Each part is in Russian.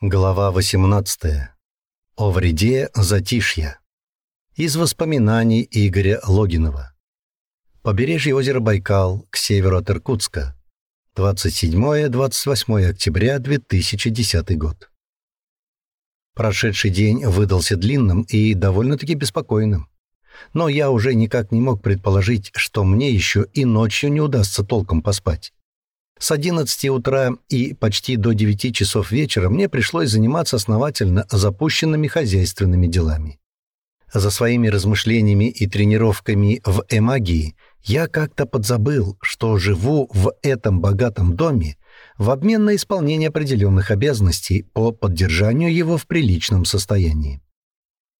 Глава 18. О вреде затишья. Из воспоминаний Игоря Логинова. Побережье озера Байкал к северу от Иркутска. 27-28 октября 2010 год. Прошедший день выдался длинным и довольно-таки беспокойным. Но я уже никак не мог предположить, что мне еще и ночью не удастся толком поспать. С 11 утра и почти до 9 часов вечера мне пришлось заниматься основательно запущенными хозяйственными делами. За своими размышлениями и тренировками в эмагии я как-то подзабыл, что живу в этом богатом доме в обмен на исполнение определенных обязанностей по поддержанию его в приличном состоянии.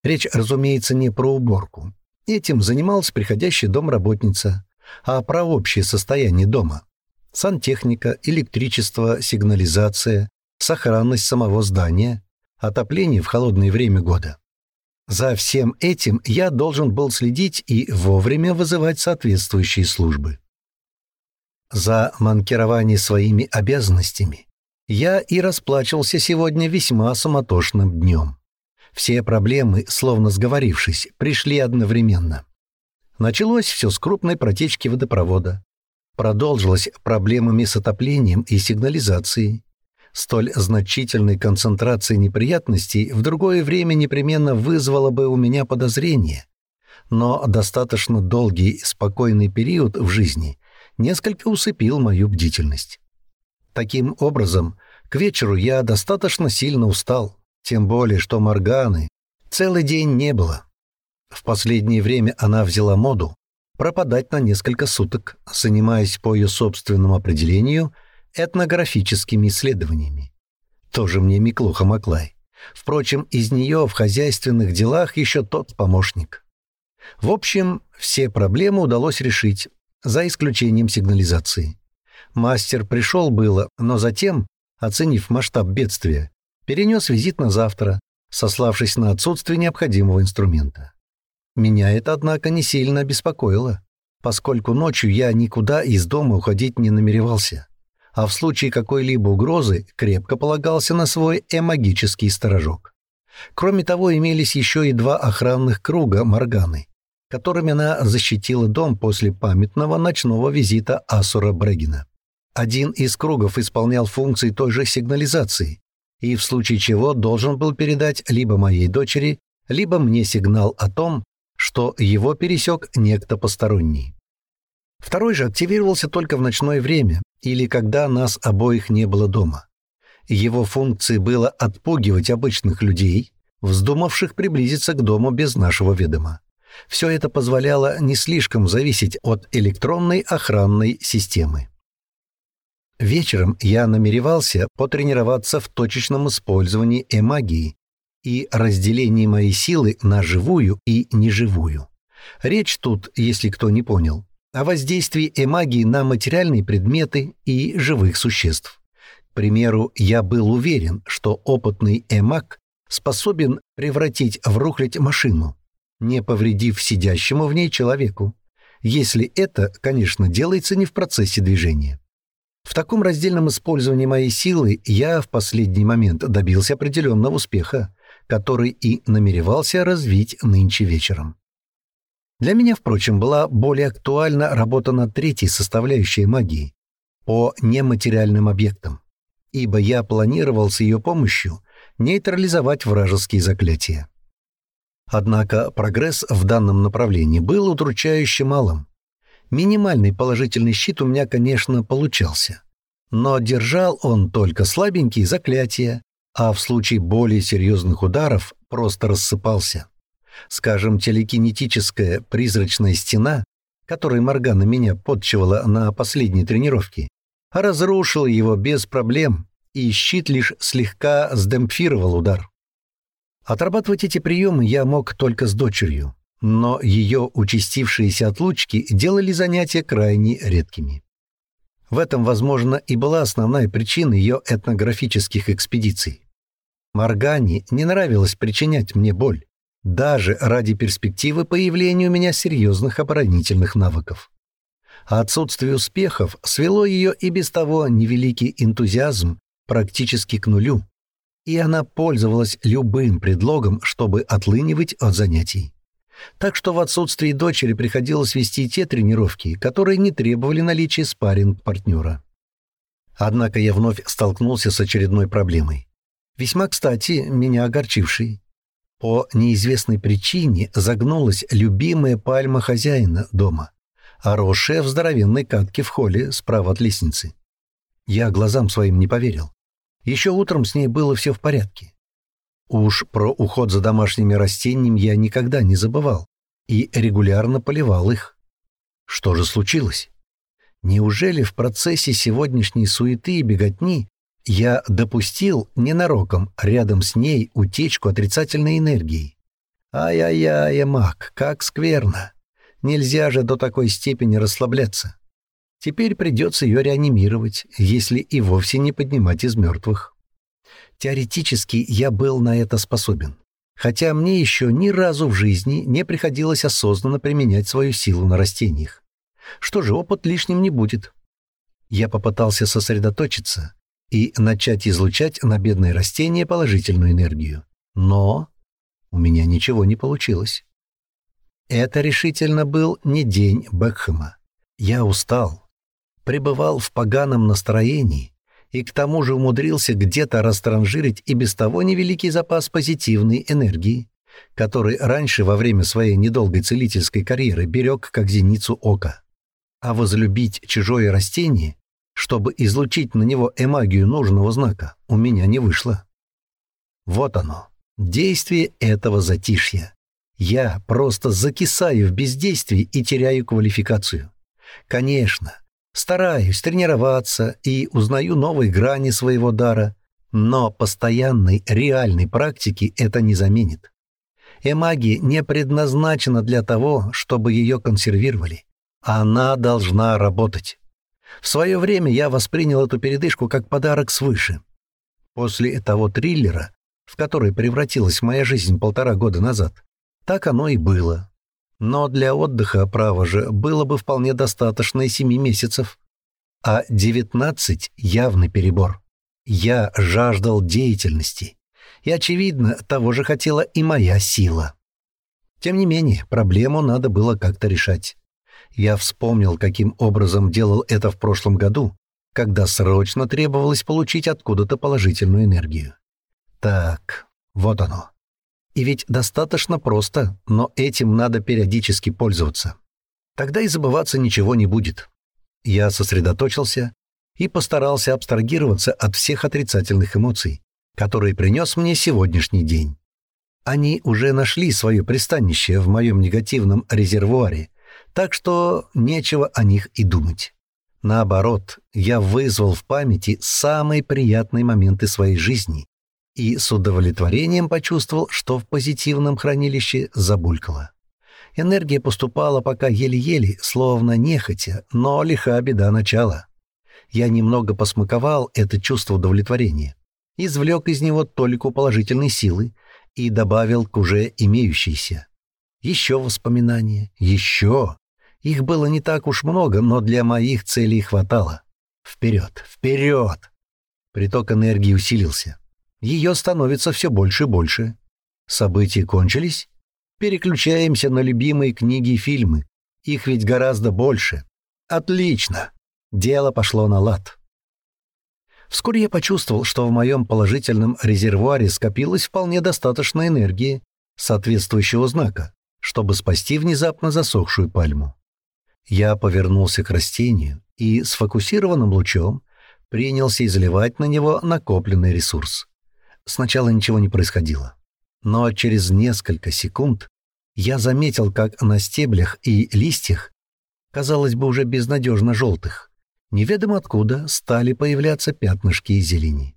Речь, разумеется, не про уборку. Этим занималась приходящая домработница, а про общее состояние дома сантехника, электричество, сигнализация, сохранность самого здания, отопление в холодное время года. За всем этим я должен был следить и вовремя вызывать соответствующие службы. За манкирование своими обязанностями я и расплачивался сегодня весьма суматошным днем. Все проблемы, словно сговорившись, пришли одновременно. Началось все с крупной протечки водопровода продолжилась проблемами с отоплением и сигнализацией. Столь значительной концентрации неприятностей в другое время непременно вызвала бы у меня подозрение. Но достаточно долгий спокойный период в жизни несколько усыпил мою бдительность. Таким образом, к вечеру я достаточно сильно устал, тем более что Морганы целый день не было. В последнее время она взяла моду пропадать на несколько суток, занимаясь по ее собственному определению этнографическими исследованиями. Тоже мне Миклуха Маклай. Впрочем, из нее в хозяйственных делах еще тот помощник. В общем, все проблемы удалось решить, за исключением сигнализации. Мастер пришел было, но затем, оценив масштаб бедствия, перенес визит на завтра, сославшись на отсутствие необходимого инструмента. Меня это, однако, не сильно беспокоило, поскольку ночью я никуда из дома уходить не намеревался, а в случае какой-либо угрозы крепко полагался на свой эмагический сторожок. Кроме того, имелись еще и два охранных круга Морганы, которыми она защитила дом после памятного ночного визита Асура Брегина. Один из кругов исполнял функции той же сигнализации, и в случае чего должен был передать либо моей дочери, либо мне сигнал о том, что его пересек некто посторонний. Второй же активировался только в ночное время или когда нас обоих не было дома. Его функцией было отпугивать обычных людей, вздумавших приблизиться к дому без нашего ведома. Все это позволяло не слишком зависеть от электронной охранной системы. Вечером я намеревался потренироваться в точечном использовании эмагии и разделении моей силы на живую и неживую. Речь тут, если кто не понял, о воздействии эмагии на материальные предметы и живых существ. К примеру, я был уверен, что опытный эмаг способен превратить в рухлядь машину, не повредив сидящему в ней человеку, если это, конечно, делается не в процессе движения. В таком раздельном использовании моей силы я в последний момент добился определенного успеха, который и намеревался развить нынче вечером. Для меня, впрочем, была более актуальна работа над третьей составляющей магии по нематериальным объектам, ибо я планировал с ее помощью нейтрализовать вражеские заклятия. Однако прогресс в данном направлении был удручающе малым. Минимальный положительный щит у меня, конечно, получался, но держал он только слабенькие заклятия, а в случае более серьезных ударов просто рассыпался. Скажем, телекинетическая призрачная стена, которой Моргана меня подчивала на последней тренировке, разрушила его без проблем, и щит лишь слегка сдемпфировал удар. Отрабатывать эти приемы я мог только с дочерью, но ее участившиеся отлучки делали занятия крайне редкими. В этом, возможно, и была основная причина ее этнографических экспедиций. Моргане не нравилось причинять мне боль, даже ради перспективы появления у меня серьезных оборонительных навыков. А отсутствие успехов свело ее и без того невеликий энтузиазм практически к нулю. и она пользовалась любым предлогом, чтобы отлынивать от занятий. Так что в отсутствии дочери приходилось вести те тренировки, которые не требовали наличия спарринг-партнера. Однако я вновь столкнулся с очередной проблемой. Весьма кстати, меня огорчившей. По неизвестной причине загнулась любимая пальма хозяина дома, а росшая в здоровенной катке в холле справа от лестницы. Я глазам своим не поверил. Еще утром с ней было все в порядке. Уж про уход за домашними растениями я никогда не забывал и регулярно поливал их. Что же случилось? Неужели в процессе сегодняшней суеты и беготни я допустил ненароком рядом с ней утечку отрицательной энергии? Ай-яй-яй, маг, как скверно! Нельзя же до такой степени расслабляться. Теперь придется ее реанимировать, если и вовсе не поднимать из мертвых. Теоретически я был на это способен, хотя мне еще ни разу в жизни не приходилось осознанно применять свою силу на растениях. Что же, опыт лишним не будет. Я попытался сосредоточиться и начать излучать на бедные растения положительную энергию. Но у меня ничего не получилось. Это решительно был не день Бекхэма. Я устал, пребывал в поганом настроении и к тому же умудрился где-то растранжирить и без того невеликий запас позитивной энергии, который раньше во время своей недолгой целительской карьеры берег как зеницу ока. А возлюбить чужое растение, чтобы излучить на него эмагию нужного знака, у меня не вышло. Вот оно, действие этого затишья. Я просто закисаю в бездействии и теряю квалификацию. Конечно, Стараюсь тренироваться и узнаю новые грани своего дара, но постоянной реальной практики это не заменит. Эмагия не предназначена для того, чтобы ее консервировали. Она должна работать. В свое время я воспринял эту передышку как подарок свыше. После того триллера, в который превратилась моя жизнь полтора года назад, так оно и было. Но для отдыха, право же, было бы вполне достаточно и семи месяцев. А девятнадцать — явный перебор. Я жаждал деятельности. И, очевидно, того же хотела и моя сила. Тем не менее, проблему надо было как-то решать. Я вспомнил, каким образом делал это в прошлом году, когда срочно требовалось получить откуда-то положительную энергию. Так, вот оно. И ведь достаточно просто, но этим надо периодически пользоваться. Тогда и забываться ничего не будет. Я сосредоточился и постарался абстрагироваться от всех отрицательных эмоций, которые принес мне сегодняшний день. Они уже нашли свое пристанище в моем негативном резервуаре, так что нечего о них и думать. Наоборот, я вызвал в памяти самые приятные моменты своей жизни и с удовлетворением почувствовал, что в позитивном хранилище забулькало. Энергия поступала пока еле-еле, словно нехотя, но лиха беда начала. Я немного посмаковал это чувство удовлетворения, извлек из него только положительной силы и добавил к уже имеющейся. Еще воспоминания, еще. Их было не так уж много, но для моих целей хватало. Вперед, вперед! Приток энергии усилился. Ее становится все больше и больше. События кончились? Переключаемся на любимые книги и фильмы. Их ведь гораздо больше. Отлично. Дело пошло на лад. Вскоре я почувствовал, что в моем положительном резервуаре скопилось вполне достаточно энергии, соответствующего знака, чтобы спасти внезапно засохшую пальму. Я повернулся к растению и с фокусированным лучом принялся изливать на него накопленный ресурс. Сначала ничего не происходило. Но через несколько секунд я заметил, как на стеблях и листьях, казалось бы, уже безнадежно желтых, неведомо откуда стали появляться пятнышки зелени.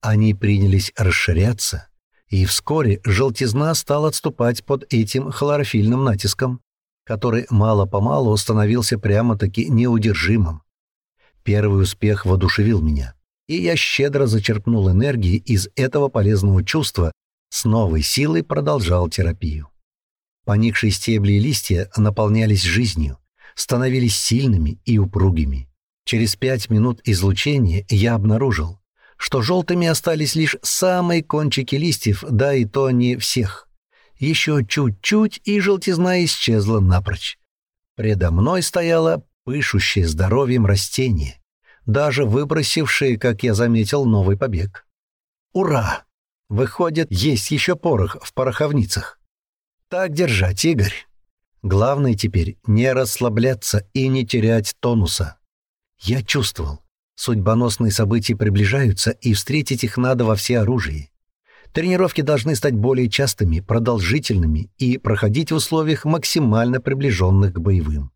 Они принялись расширяться, и вскоре желтизна стала отступать под этим хлорофильным натиском, который мало-помалу становился прямо-таки неудержимым. Первый успех воодушевил меня и я щедро зачерпнул энергии из этого полезного чувства, с новой силой продолжал терапию. Поникшие стебли и листья наполнялись жизнью, становились сильными и упругими. Через пять минут излучения я обнаружил, что желтыми остались лишь самые кончики листьев, да и то не всех. Еще чуть-чуть, и желтизна исчезла напрочь. Предо мной стояло пышущее здоровьем растение, даже выбросившее, как я заметил, новый побег. Ура! Выходит, есть еще порох в пороховницах. Так держать, Игорь. Главное теперь не расслабляться и не терять тонуса. Я чувствовал, судьбоносные события приближаются, и встретить их надо во всеоружии. Тренировки должны стать более частыми, продолжительными и проходить в условиях максимально приближенных к боевым.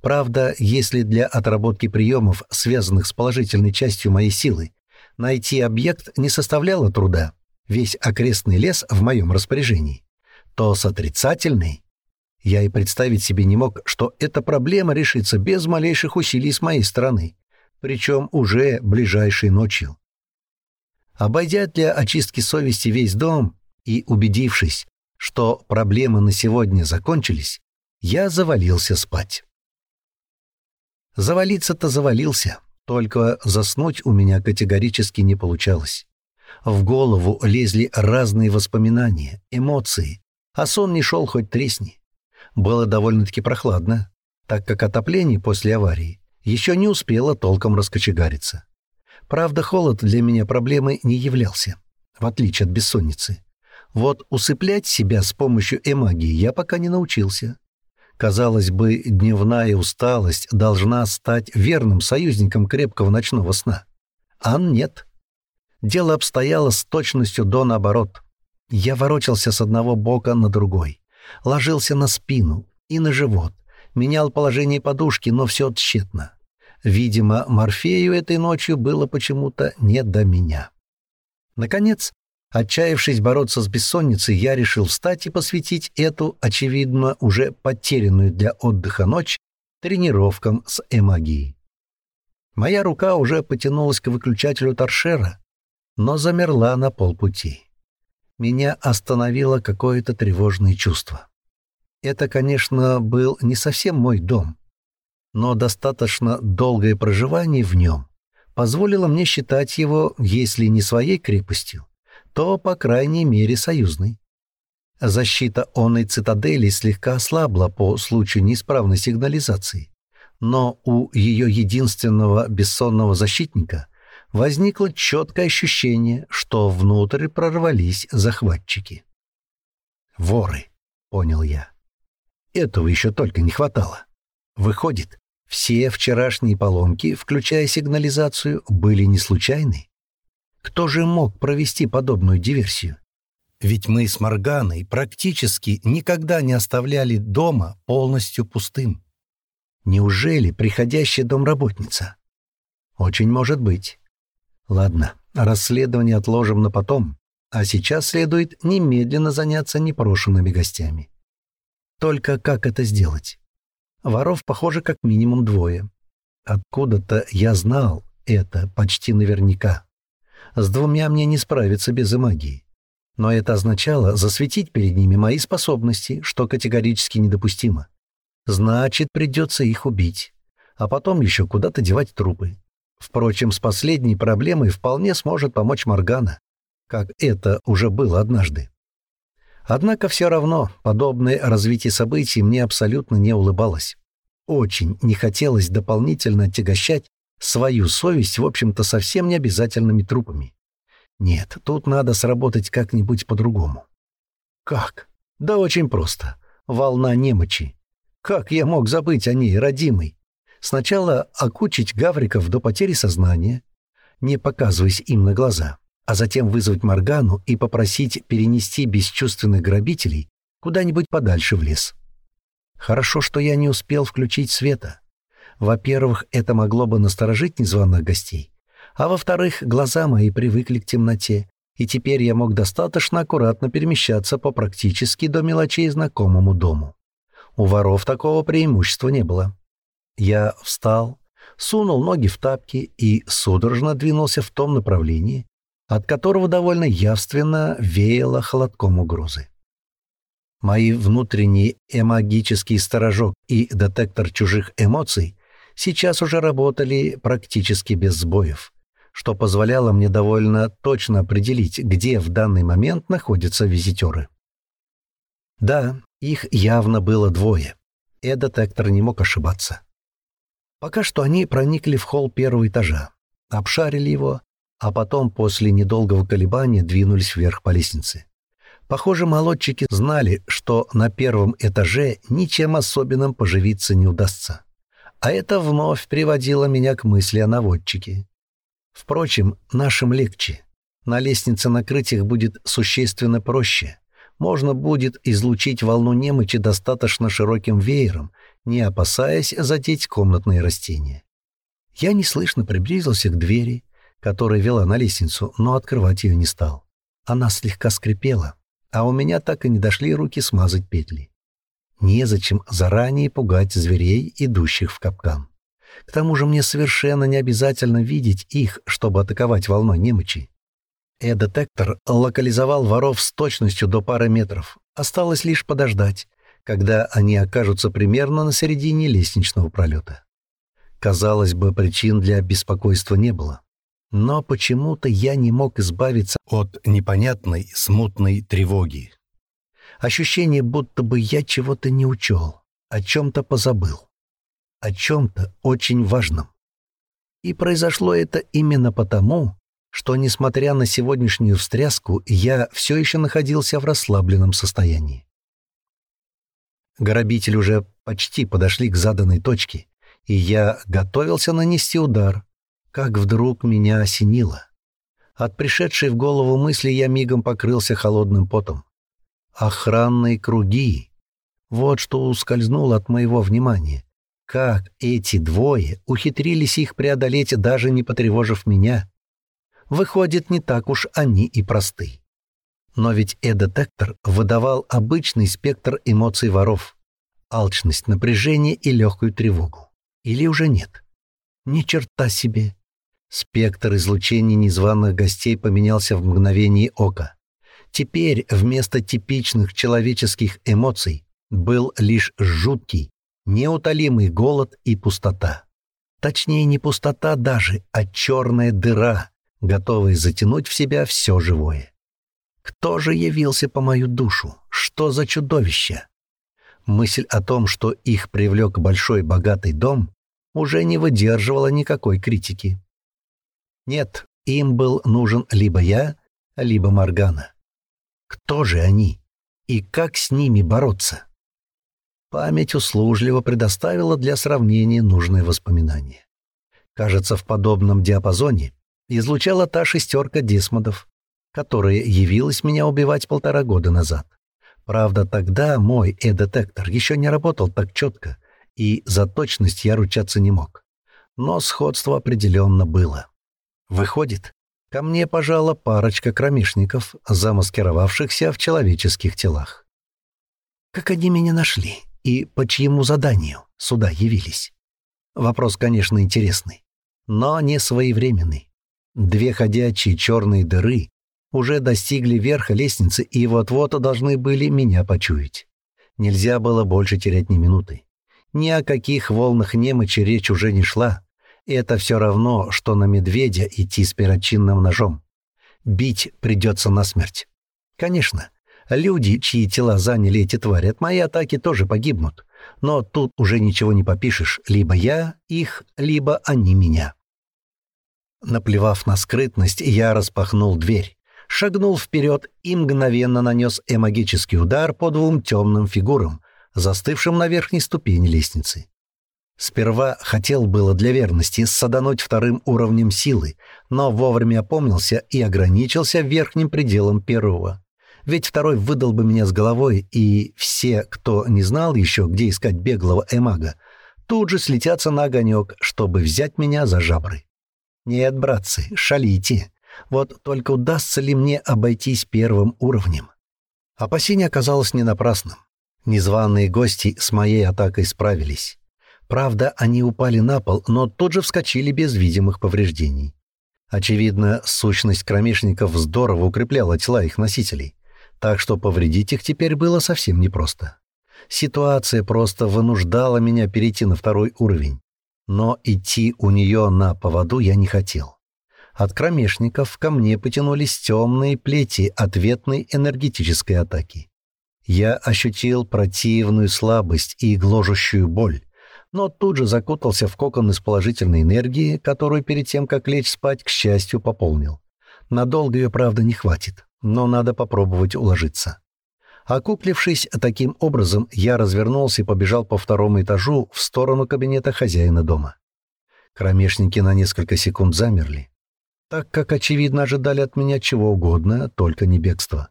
Правда, если для отработки приемов, связанных с положительной частью моей силы, найти объект не составляло труда, весь окрестный лес в моем распоряжении, то с отрицательной я и представить себе не мог, что эта проблема решится без малейших усилий с моей стороны, причем уже ближайшей ночью. Обойдя для очистки совести весь дом и убедившись, что проблемы на сегодня закончились, я завалился спать. Завалиться-то завалился, только заснуть у меня категорически не получалось. В голову лезли разные воспоминания, эмоции, а сон не шел хоть тресни. Было довольно-таки прохладно, так как отопление после аварии еще не успело толком раскочегариться. Правда, холод для меня проблемой не являлся, в отличие от бессонницы. Вот усыплять себя с помощью эмагии я пока не научился. Казалось бы, дневная усталость должна стать верным союзником крепкого ночного сна. А нет. Дело обстояло с точностью до наоборот. Я ворочался с одного бока на другой, ложился на спину и на живот, менял положение подушки, но все тщетно. Видимо, Морфею этой ночью было почему-то не до меня. Наконец, отчаявшись бороться с бессонницей, я решил встать и посвятить эту, очевидно, уже потерянную для отдыха ночь тренировкам с эмагией. Моя рука уже потянулась к выключателю торшера, но замерла на полпути. Меня остановило какое-то тревожное чувство. Это, конечно, был не совсем мой дом, но достаточно долгое проживание в нем позволило мне считать его, если не своей крепостью, то, по крайней мере, союзной. Защита онной цитадели слегка ослабла по случаю неисправной сигнализации, но у ее единственного бессонного защитника возникло четкое ощущение, что внутрь прорвались захватчики. «Воры», — понял я. Этого еще только не хватало. Выходит, все вчерашние поломки, включая сигнализацию, были не случайны. Кто же мог провести подобную диверсию? Ведь мы с Морганой практически никогда не оставляли дома полностью пустым. Неужели приходящая домработница? Очень может быть. Ладно, расследование отложим на потом, а сейчас следует немедленно заняться непрошенными гостями. Только как это сделать? Воров, похоже, как минимум двое. Откуда-то я знал это почти наверняка. С двумя мне не справиться без магии. Но это означало засветить перед ними мои способности, что категорически недопустимо. Значит, придется их убить. А потом еще куда-то девать трупы. Впрочем, с последней проблемой вполне сможет помочь Моргана, как это уже было однажды. Однако все равно подобное развитие событий мне абсолютно не улыбалось. Очень не хотелось дополнительно отягощать свою совесть, в общем-то, совсем не обязательными трупами. Нет, тут надо сработать как-нибудь по-другому. Как? Да очень просто. Волна немочи. Как я мог забыть о ней, родимой? Сначала окучить гавриков до потери сознания, не показываясь им на глаза а затем вызвать Моргану и попросить перенести бесчувственных грабителей куда-нибудь подальше в лес. Хорошо, что я не успел включить света. Во-первых, это могло бы насторожить незваных гостей, а во-вторых, глаза мои привыкли к темноте, и теперь я мог достаточно аккуратно перемещаться по практически до мелочей знакомому дому. У воров такого преимущества не было. Я встал, сунул ноги в тапки и судорожно двинулся в том направлении, от которого довольно явственно веяло холодком угрозы. Мои внутренний эмагический сторожок и детектор чужих эмоций сейчас уже работали практически без сбоев. что позволяло мне довольно точно определить, где в данный момент находятся визитеры. Да, их явно было двое. Э-детектор не мог ошибаться. Пока что они проникли в холл первого этажа, обшарили его, а потом после недолгого колебания двинулись вверх по лестнице. Похоже, молодчики знали, что на первом этаже ничем особенным поживиться не удастся. А это вновь приводило меня к мысли о наводчике. Впрочем, нашим легче. На лестнице накрыть их будет существенно проще. Можно будет излучить волну немочи достаточно широким веером, не опасаясь задеть комнатные растения. Я неслышно приблизился к двери, которая вела на лестницу, но открывать ее не стал. Она слегка скрипела, а у меня так и не дошли руки смазать петли. Незачем заранее пугать зверей, идущих в капкан. К тому же мне совершенно не обязательно видеть их, чтобы атаковать волной немочи. Э-детектор локализовал воров с точностью до пары метров. Осталось лишь подождать, когда они окажутся примерно на середине лестничного пролета. Казалось бы, причин для беспокойства не было. Но почему-то я не мог избавиться от непонятной, смутной тревоги. Ощущение, будто бы я чего-то не учел, о чем-то позабыл, о чем-то очень важном. И произошло это именно потому, что, несмотря на сегодняшнюю встряску, я все еще находился в расслабленном состоянии. Грабители уже почти подошли к заданной точке, и я готовился нанести удар, как вдруг меня осенило. От пришедшей в голову мысли я мигом покрылся холодным потом. Охранные круги. Вот что ускользнуло от моего внимания. Как эти двое ухитрились их преодолеть, даже не потревожив меня? Выходит, не так уж они и просты. Но ведь э-детектор выдавал обычный спектр эмоций воров. Алчность, напряжение и легкую тревогу. Или уже нет? Ни черта себе. Спектр излучения незваных гостей поменялся в мгновение ока. Теперь вместо типичных человеческих эмоций был лишь жуткий, неутолимый голод и пустота. Точнее, не пустота даже, а черная дыра, готовая затянуть в себя все живое. Кто же явился по мою душу? Что за чудовище? Мысль о том, что их привлек большой богатый дом, уже не выдерживала никакой критики. Нет, им был нужен либо я, либо Моргана. Кто же они? И как с ними бороться? Память услужливо предоставила для сравнения нужные воспоминания. Кажется, в подобном диапазоне излучала та шестерка десмодов, которая явилась меня убивать полтора года назад. Правда, тогда мой э-детектор еще не работал так четко, и за точность я ручаться не мог. Но сходство определенно было. Выходит, Ко мне пожала парочка кромешников, замаскировавшихся в человеческих телах. Как они меня нашли и по чьему заданию сюда явились? Вопрос, конечно, интересный, но не своевременный. Две ходячие черные дыры уже достигли верха лестницы и вот-вот должны были меня почуять. Нельзя было больше терять ни минуты. Ни о каких волнах немочи речь уже не шла. Это все равно, что на медведя идти с перочинным ножом. Бить придется насмерть. Конечно, люди, чьи тела заняли эти твари, от моей атаки тоже погибнут. Но тут уже ничего не попишешь. Либо я их, либо они меня. Наплевав на скрытность, я распахнул дверь, шагнул вперед и мгновенно нанес эмагический удар по двум темным фигурам, застывшим на верхней ступени лестницы. Сперва хотел было для верности садануть вторым уровнем силы, но вовремя опомнился и ограничился верхним пределом первого. Ведь второй выдал бы меня с головой, и все, кто не знал еще, где искать беглого эмага, тут же слетятся на огонек, чтобы взять меня за жабры. Нет, братцы, шалите. Вот только удастся ли мне обойтись первым уровнем? Опасение оказалось не напрасным. Незваные гости с моей атакой справились. Правда, они упали на пол, но тут же вскочили без видимых повреждений. Очевидно, сущность кромешников здорово укрепляла тела их носителей, так что повредить их теперь было совсем непросто. Ситуация просто вынуждала меня перейти на второй уровень, но идти у нее на поводу я не хотел. От кромешников ко мне потянулись темные плети ответной энергетической атаки. Я ощутил противную слабость и гложущую боль, но тут же закутался в кокон из положительной энергии, которую перед тем, как лечь спать, к счастью, пополнил. Надолго ее, правда, не хватит, но надо попробовать уложиться. Окуклившись таким образом, я развернулся и побежал по второму этажу в сторону кабинета хозяина дома. Кромешники на несколько секунд замерли, так как, очевидно, ожидали от меня чего угодно, только не бегства.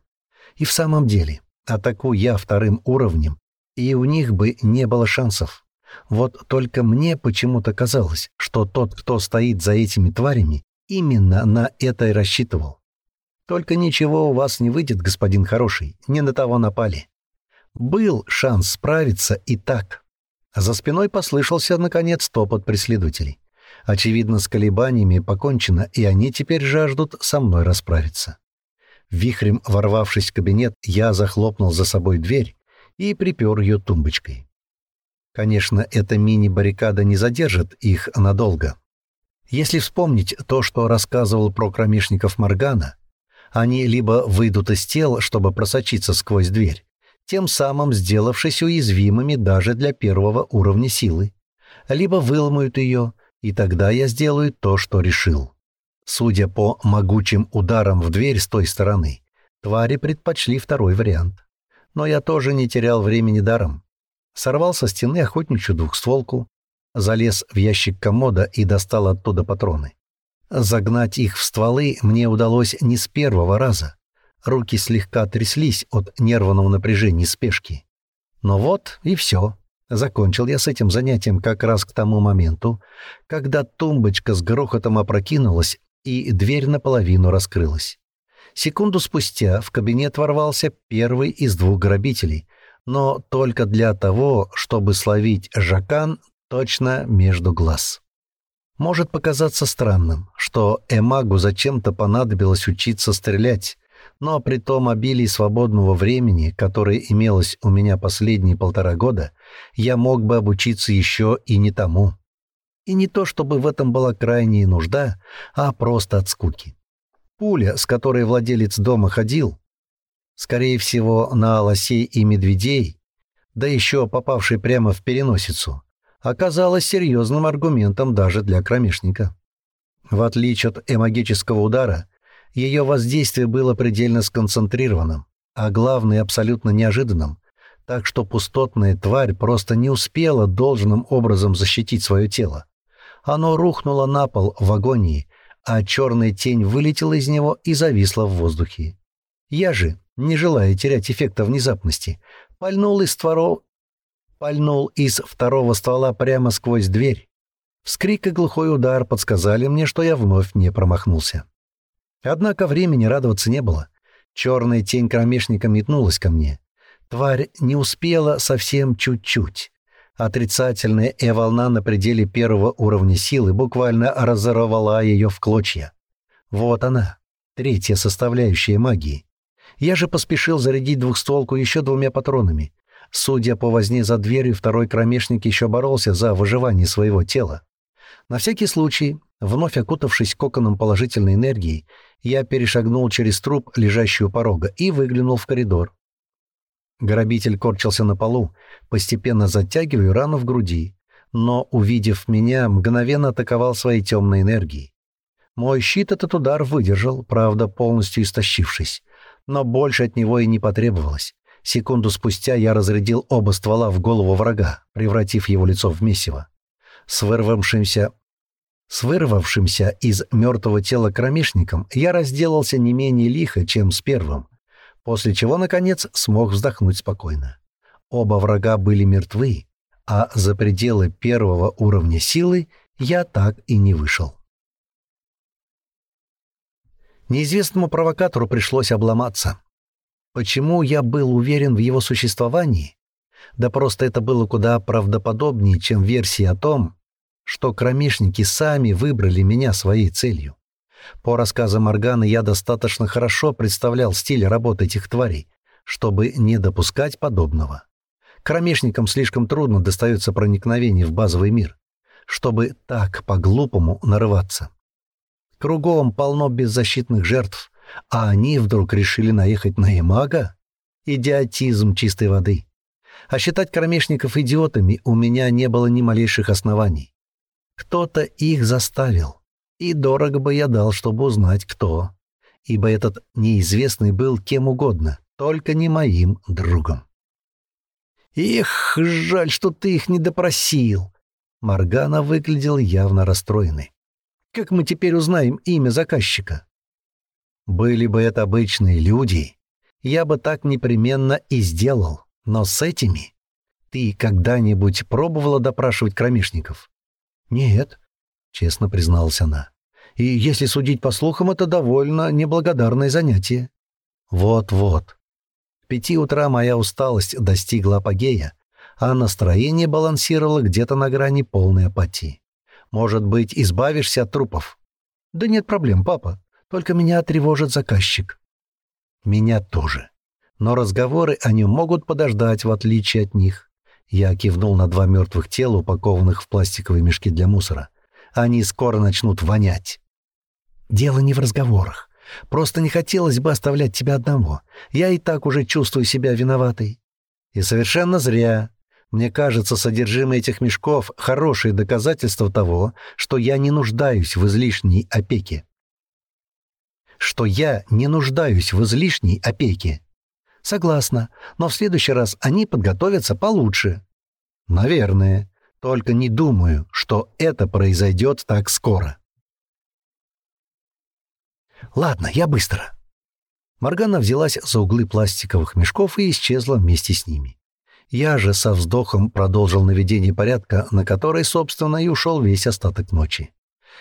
И в самом деле, атакую я вторым уровнем, и у них бы не было шансов. Вот только мне почему-то казалось, что тот, кто стоит за этими тварями, именно на это и рассчитывал. Только ничего у вас не выйдет, господин хороший, не на того напали. Был шанс справиться и так. За спиной послышался, наконец, топот преследователей. Очевидно, с колебаниями покончено, и они теперь жаждут со мной расправиться. Вихрем ворвавшись в кабинет, я захлопнул за собой дверь и припер ее тумбочкой. Конечно, эта мини-баррикада не задержит их надолго. Если вспомнить то, что рассказывал про кромешников Моргана, они либо выйдут из тел, чтобы просочиться сквозь дверь, тем самым сделавшись уязвимыми даже для первого уровня силы, либо выломают ее, и тогда я сделаю то, что решил. Судя по могучим ударам в дверь с той стороны, твари предпочли второй вариант. Но я тоже не терял времени даром сорвал со стены охотничью двухстволку, залез в ящик комода и достал оттуда патроны. Загнать их в стволы мне удалось не с первого раза. Руки слегка тряслись от нервного напряжения и спешки. Но вот и все. Закончил я с этим занятием как раз к тому моменту, когда тумбочка с грохотом опрокинулась и дверь наполовину раскрылась. Секунду спустя в кабинет ворвался первый из двух грабителей, но только для того, чтобы словить жакан точно между глаз. Может показаться странным, что Эмагу зачем-то понадобилось учиться стрелять, но при том обилии свободного времени, которое имелось у меня последние полтора года, я мог бы обучиться еще и не тому. И не то, чтобы в этом была крайняя нужда, а просто от скуки. Пуля, с которой владелец дома ходил, скорее всего, на лосей и медведей, да еще попавший прямо в переносицу, оказалась серьезным аргументом даже для кромешника. В отличие от эмагического удара, ее воздействие было предельно сконцентрированным, а главное абсолютно неожиданным, так что пустотная тварь просто не успела должным образом защитить свое тело. Оно рухнуло на пол в агонии, а черная тень вылетела из него и зависла в воздухе. Я же, не желая терять эффекта внезапности, пальнул из створа... пальнул из второго ствола прямо сквозь дверь. Вскрик и глухой удар подсказали мне, что я вновь не промахнулся. Однако времени радоваться не было. Черная тень кромешника метнулась ко мне. Тварь не успела совсем чуть-чуть. Отрицательная э-волна на пределе первого уровня силы буквально разорвала ее в клочья. Вот она, третья составляющая магии. Я же поспешил зарядить двухстволку еще двумя патронами. Судя по возне за дверью, второй кромешник еще боролся за выживание своего тела. На всякий случай, вновь окутавшись коконом положительной энергии, я перешагнул через труп, лежащий у порога, и выглянул в коридор. Грабитель корчился на полу, постепенно затягивая рану в груди, но, увидев меня, мгновенно атаковал своей темной энергией. Мой щит этот удар выдержал, правда, полностью истощившись, но больше от него и не потребовалось. Секунду спустя я разрядил оба ствола в голову врага, превратив его лицо в месиво. С вырвавшимся... С вырвавшимся из мертвого тела кромешником я разделался не менее лихо, чем с первым, после чего, наконец, смог вздохнуть спокойно. Оба врага были мертвы, а за пределы первого уровня силы я так и не вышел. Неизвестному провокатору пришлось обломаться. Почему я был уверен в его существовании? Да просто это было куда правдоподобнее, чем версия о том, что кромешники сами выбрали меня своей целью. По рассказам Морганы я достаточно хорошо представлял стиль работы этих тварей, чтобы не допускать подобного. Кромешникам слишком трудно достается проникновение в базовый мир, чтобы так по-глупому нарываться. Кругом полно беззащитных жертв, а они вдруг решили наехать на Эмага? Идиотизм чистой воды. А считать кромешников идиотами у меня не было ни малейших оснований. Кто-то их заставил, и дорого бы я дал, чтобы узнать, кто. Ибо этот неизвестный был кем угодно, только не моим другом. «Эх, жаль, что ты их не допросил!» Маргана выглядел явно расстроенной. «Как мы теперь узнаем имя заказчика?» «Были бы это обычные люди, я бы так непременно и сделал, но с этими...» «Ты когда-нибудь пробовала допрашивать кромешников?» «Нет», — честно призналась она. «И если судить по слухам, это довольно неблагодарное занятие». «Вот-вот. К пяти утра моя усталость достигла апогея, а настроение балансировало где-то на грани полной апатии. Может быть, избавишься от трупов? Да нет проблем, папа. Только меня тревожит заказчик. Меня тоже. Но разговоры о нем могут подождать, в отличие от них. Я кивнул на два мертвых тела, упакованных в пластиковые мешки для мусора. Они скоро начнут вонять. Дело не в разговорах. Просто не хотелось бы оставлять тебя одного. Я и так уже чувствую себя виноватой. И совершенно зря. Мне кажется, содержимое этих мешков — хорошее доказательство того, что я не нуждаюсь в излишней опеке. Что я не нуждаюсь в излишней опеке. Согласна, но в следующий раз они подготовятся получше. Наверное. Только не думаю, что это произойдет так скоро. Ладно, я быстро. Моргана взялась за углы пластиковых мешков и исчезла вместе с ними. Я же со вздохом продолжил наведение порядка, на который, собственно, и ушел весь остаток ночи.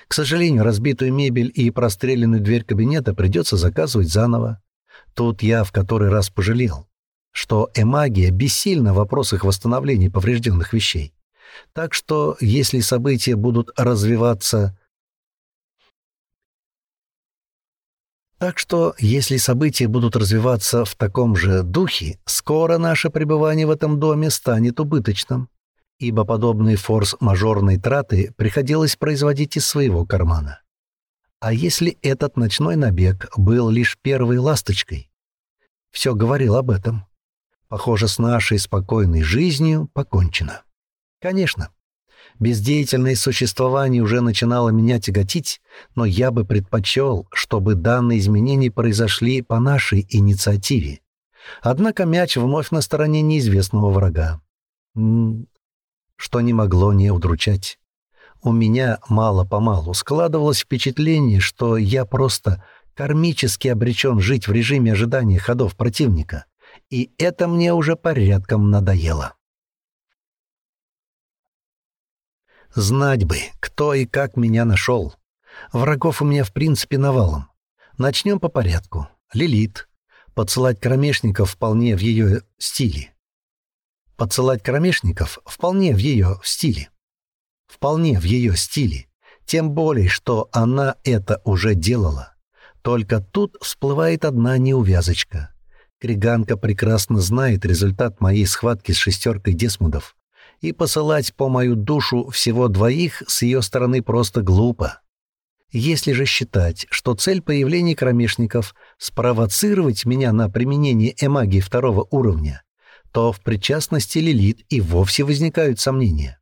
К сожалению, разбитую мебель и простреленную дверь кабинета придется заказывать заново. Тут я в который раз пожалел, что эмагия бессильна в вопросах восстановления поврежденных вещей. Так что, если события будут развиваться Так что, если события будут развиваться в таком же духе, скоро наше пребывание в этом доме станет убыточным, ибо подобные форс-мажорные траты приходилось производить из своего кармана. А если этот ночной набег был лишь первой ласточкой? Все говорил об этом. Похоже, с нашей спокойной жизнью покончено. Конечно, Бездеятельное существование уже начинало меня тяготить, но я бы предпочел, чтобы данные изменения произошли по нашей инициативе. Однако мяч вновь на стороне неизвестного врага. Что не могло не удручать. У меня мало-помалу складывалось впечатление, что я просто кармически обречен жить в режиме ожидания ходов противника, и это мне уже порядком надоело. Знать бы, кто и как меня нашел. Врагов у меня в принципе навалом. Начнем по порядку. Лилит. Подсылать кромешников вполне в ее стиле. Подсылать кромешников вполне в ее стиле. Вполне в ее стиле. Тем более, что она это уже делала. Только тут всплывает одна неувязочка. Криганка прекрасно знает результат моей схватки с шестеркой десмудов и посылать по мою душу всего двоих с ее стороны просто глупо. Если же считать, что цель появления кромешников — спровоцировать меня на применение эмагии второго уровня, то в причастности Лилит и вовсе возникают сомнения.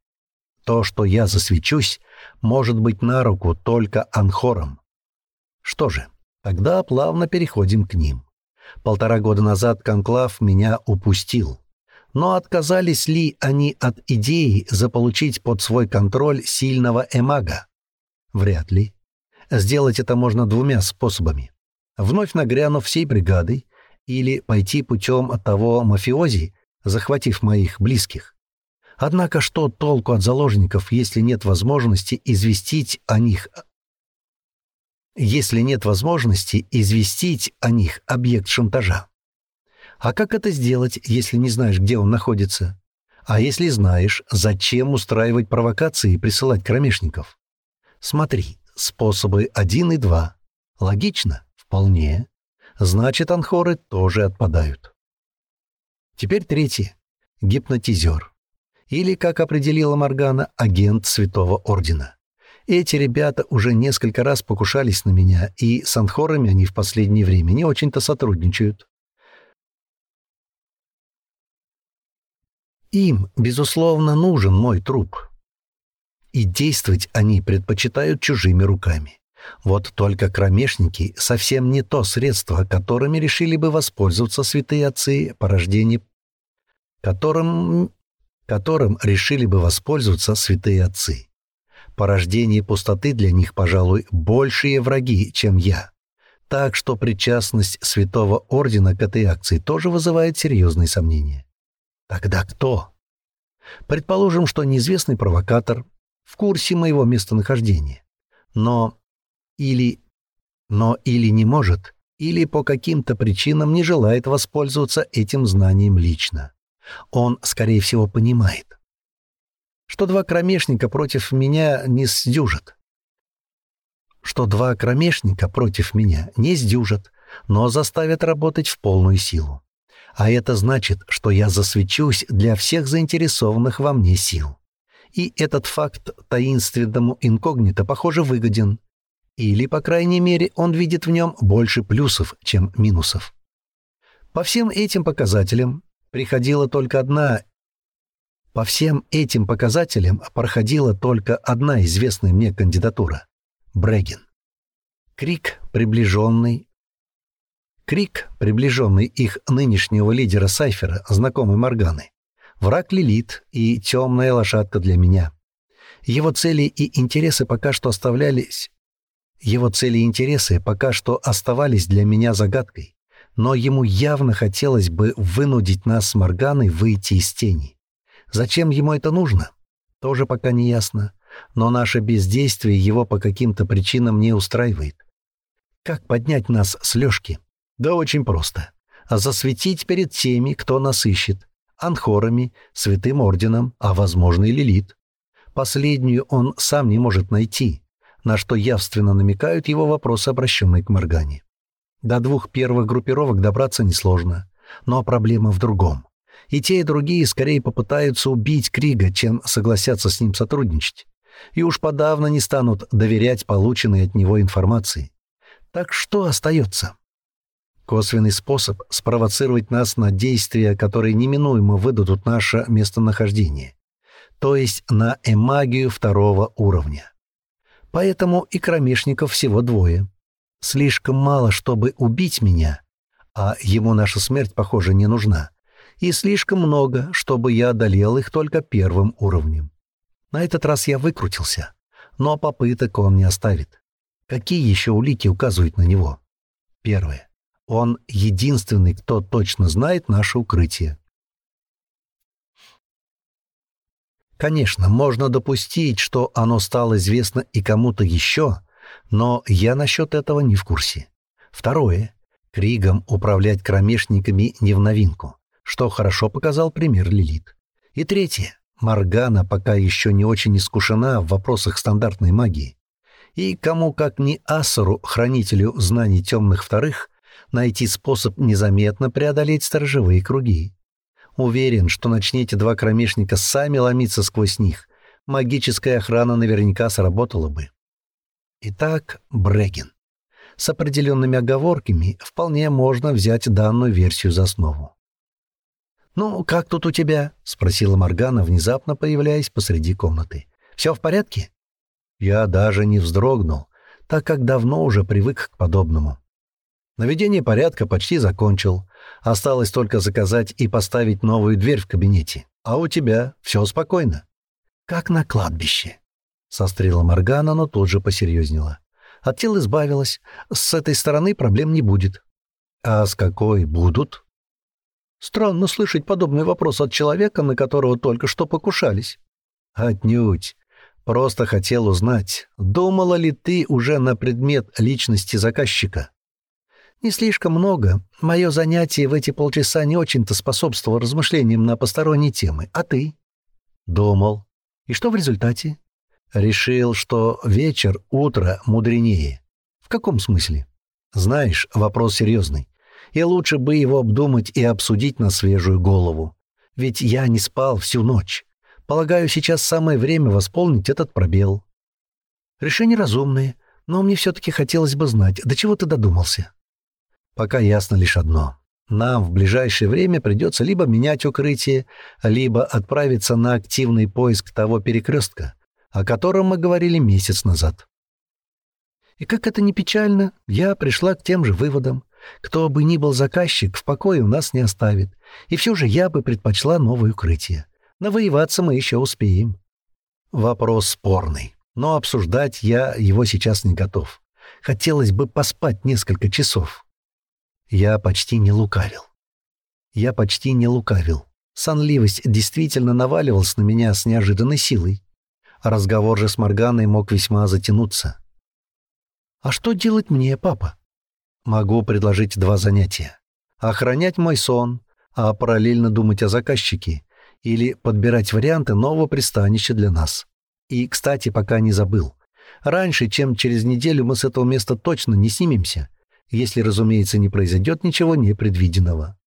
То, что я засвечусь, может быть на руку только анхором. Что же, тогда плавно переходим к ним. Полтора года назад Конклав меня упустил. Но отказались ли они от идеи заполучить под свой контроль сильного эмага? Вряд ли. Сделать это можно двумя способами. Вновь нагрянув всей бригадой или пойти путем того мафиози, захватив моих близких. Однако что толку от заложников, если нет возможности известить о них если нет возможности известить о них объект шантажа? А как это сделать, если не знаешь, где он находится? А если знаешь, зачем устраивать провокации и присылать кромешников? Смотри, способы один и два. Логично? Вполне. Значит, анхоры тоже отпадают. Теперь третий. Гипнотизер. Или, как определила Моргана, агент Святого Ордена. Эти ребята уже несколько раз покушались на меня, и с анхорами они в последнее время не очень-то сотрудничают. Им, безусловно, нужен мой труп. И действовать они предпочитают чужими руками. Вот только кромешники совсем не то средство, которыми решили бы воспользоваться святые отцы по рождению, которым, которым решили бы воспользоваться святые отцы. Порождение пустоты для них, пожалуй, большие враги, чем я. Так что причастность святого ордена к этой акции тоже вызывает серьезные сомнения. Тогда кто? Предположим, что неизвестный провокатор в курсе моего местонахождения. Но или... Но или не может, или по каким-то причинам не желает воспользоваться этим знанием лично. Он, скорее всего, понимает, что два кромешника против меня не сдюжат. Что два кромешника против меня не сдюжат, но заставят работать в полную силу. А это значит, что я засвечусь для всех заинтересованных во мне сил. И этот факт таинственному инкогнито, похоже, выгоден. Или, по крайней мере, он видит в нем больше плюсов, чем минусов. По всем этим показателям приходила только одна по всем этим показателям проходила только одна известная мне кандидатура — Брегин. Крик, приближенный... Крик, приближенный их нынешнего лидера Сайфера, знакомый Морганы. Враг Лилит и темная лошадка для меня. Его цели и интересы пока что оставлялись... Его цели и интересы пока что оставались для меня загадкой, но ему явно хотелось бы вынудить нас с Морганой выйти из тени. Зачем ему это нужно? Тоже пока не ясно. Но наше бездействие его по каким-то причинам не устраивает. Как поднять нас с лёжки? Да очень просто. А засветить перед теми, кто нас ищет. Анхорами, Святым Орденом, а, возможно, и Лилит. Последнюю он сам не может найти, на что явственно намекают его вопросы, обращенные к Моргане. До двух первых группировок добраться несложно, но проблема в другом. И те, и другие скорее попытаются убить Крига, чем согласятся с ним сотрудничать. И уж подавно не станут доверять полученной от него информации. Так что остается? Косвенный способ спровоцировать нас на действия, которые неминуемо выдадут наше местонахождение. То есть на эмагию второго уровня. Поэтому и кромешников всего двое. Слишком мало, чтобы убить меня, а ему наша смерть, похоже, не нужна и слишком много, чтобы я одолел их только первым уровнем. На этот раз я выкрутился, но попыток он не оставит. Какие еще улики указывают на него? Первое. Он единственный, кто точно знает наше укрытие. Конечно, можно допустить, что оно стало известно и кому-то еще, но я насчет этого не в курсе. Второе. Кригом управлять кромешниками не в новинку что хорошо показал пример Лилит. И третье. Маргана пока еще не очень искушена в вопросах стандартной магии. И кому как не Асуру, хранителю знаний темных вторых, найти способ незаметно преодолеть сторожевые круги. Уверен, что начните два кромешника сами ломиться сквозь них, магическая охрана наверняка сработала бы. Итак, Брегин. С определенными оговорками вполне можно взять данную версию за основу. «Ну, как тут у тебя?» — спросила Моргана, внезапно появляясь посреди комнаты. «Все в порядке?» Я даже не вздрогнул, так как давно уже привык к подобному. Наведение порядка почти закончил. Осталось только заказать и поставить новую дверь в кабинете. А у тебя все спокойно. «Как на кладбище», — сострила Моргана, но тут же посерьезнела. От тел избавилась. С этой стороны проблем не будет. «А с какой будут?» Странно слышать подобный вопрос от человека, на которого только что покушались. Отнюдь. Просто хотел узнать, думала ли ты уже на предмет личности заказчика? Не слишком много. Мое занятие в эти полчаса не очень-то способствовало размышлениям на посторонние темы. А ты? Думал. И что в результате? Решил, что вечер, утро мудренее. В каком смысле? Знаешь, вопрос серьезный и лучше бы его обдумать и обсудить на свежую голову. Ведь я не спал всю ночь. Полагаю, сейчас самое время восполнить этот пробел. Решения разумные, но мне все-таки хотелось бы знать, до чего ты додумался. Пока ясно лишь одно. Нам в ближайшее время придется либо менять укрытие, либо отправиться на активный поиск того перекрестка, о котором мы говорили месяц назад. И как это не печально, я пришла к тем же выводам. Кто бы ни был заказчик, в покое у нас не оставит. И все же я бы предпочла новое укрытие. Навоеваться мы еще успеем. Вопрос спорный, но обсуждать я его сейчас не готов. Хотелось бы поспать несколько часов. Я почти не лукавил. Я почти не лукавил. Сонливость действительно наваливалась на меня с неожиданной силой. Разговор же с Морганой мог весьма затянуться. «А что делать мне, папа?» «Могу предложить два занятия. Охранять мой сон, а параллельно думать о заказчике, или подбирать варианты нового пристанища для нас. И, кстати, пока не забыл. Раньше, чем через неделю мы с этого места точно не снимемся, если, разумеется, не произойдет ничего непредвиденного.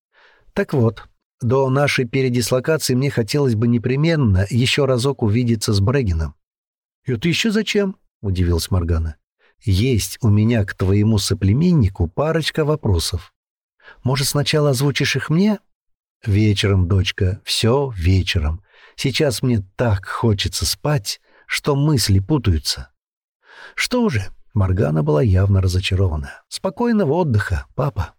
Так вот, до нашей передислокации мне хотелось бы непременно еще разок увидеться с Брегином. «Это еще зачем?» — удивилась Моргана. «Есть у меня к твоему соплеменнику парочка вопросов. Может, сначала озвучишь их мне?» «Вечером, дочка, все вечером. Сейчас мне так хочется спать, что мысли путаются». «Что же?» Моргана была явно разочарована. «Спокойного отдыха, папа».